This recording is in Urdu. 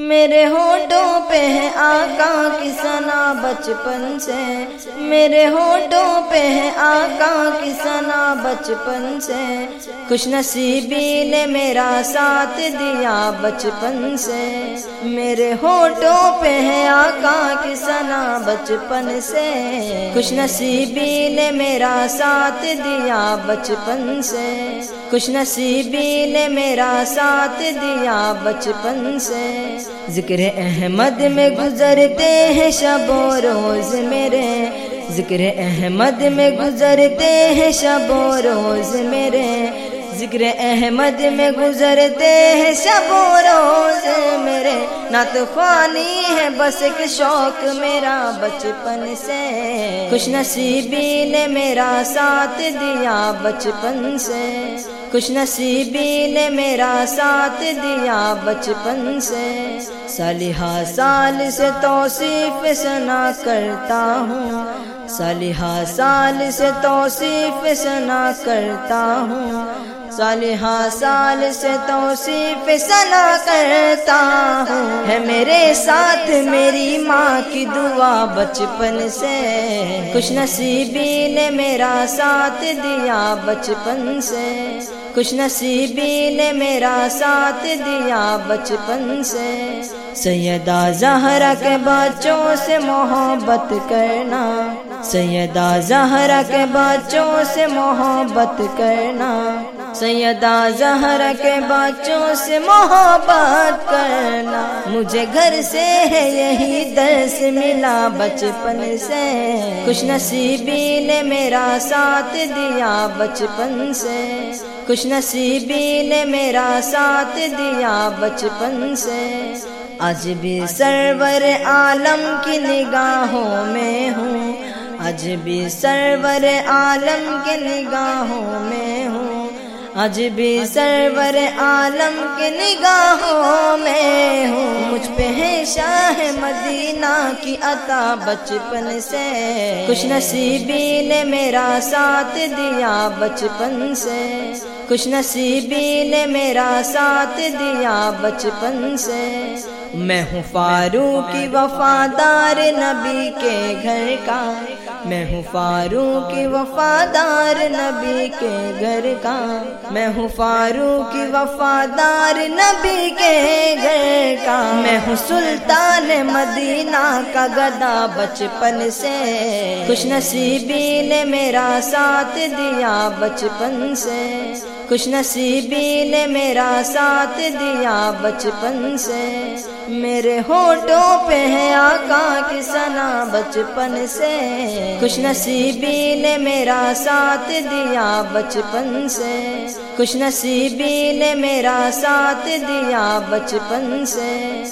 میرے ہونٹوں پہ ہے آقا کی سنا بچپن سے۔ میرے ہونٹوں پہ ہے آقا کی سنا بچپن سے۔ خوش نصیبی نے میرا ساتھ دیا بچپن سے۔ میرے ہونٹوں پہ ہے آقا کی سنا بچپن سے۔ خوش نصیبی نے میرا ساتھ دیا بچپن سے۔ خوش نصیبی نے میرا ساتھ دیا بچپن سے۔ ذکر احمد میں گزرتے ہیں شب و روز میرے۔ ذکر احمد میں گزرتے ہیں شب و روز میرے۔ ذکر احمد میں گزرتے ہیں شب و روز میرے نعت خوانی ہے، بس ایک شوق میرا بچپن سے۔ خوش نصیبی نے میرا ساتھ دیا بچپن سے۔ خوش نصیبی نے میرا ساتھ دیا بچپن سے۔ صالحہ سال سے توصیف سنا کرتا ہوں۔ صالحہ سال سے توصیف سنا کرتا ہوں۔ صالحہ سال سے توصیف سنا کرتا ہوں۔ ہے میرے ساتھ میری ماں کی دعا بچپن سے۔ خوش نصیبی نے میرا ساتھ دیا بچپن سے۔ خوش نصیبی نے میرا ساتھ دیا بچپن سے۔ سیدہ زہرا کے بچوں سے محبت کرنا۔ سیدہ زہرا کے بچوں سے محبت کرنا۔ سیدہ زہرا کے بچوں سے محبت کرنا۔ مجھے گھر سے ہے یہی درس ملا بچپن سے۔ خوش نصیبی نے میرا ساتھ دیا بچپن سے۔ خوش نصیبی نے میرا ساتھ دیا بچپن سے۔ آج بھی سرور عالم کی نگاہوں میں ہوں۔ آج بھی سرور عالم کے نگاہوں میں ہوں۔ آج بھی سرور عالم کے نگاہوں میں ہوں۔ مجھ پہ ہے شاہ مدینہ کی عطا بچپن سے۔ خوش نصیبی نے میرا ساتھ دیا بچپن سے۔ خوش نصیبی نے میرا ساتھ دیا بچپن سے۔ میں ہوں فاروق کی وفادار نبی کے گھر کا۔ میں ہوں فاروق کی وفادار نبی کے گھر کا۔ میں ہوں فاروق وفادار نبی کے گھر کا۔ میں ہوں سلطان مدینہ کا گدا بچپن سے۔ خوش نصیبی نے میرا ساتھ دیا بچپن سے۔ خوش نصیبی نے میرا ساتھ دیا بچپن سے۔ میرے ہوٹوں پہ ہے آقا کی سنا بچپن سے۔ خوش نصیبی نے میرا ساتھ دیا بچپن سے۔ خوش نصیبی نے میرا ساتھ دیا بچپن سے۔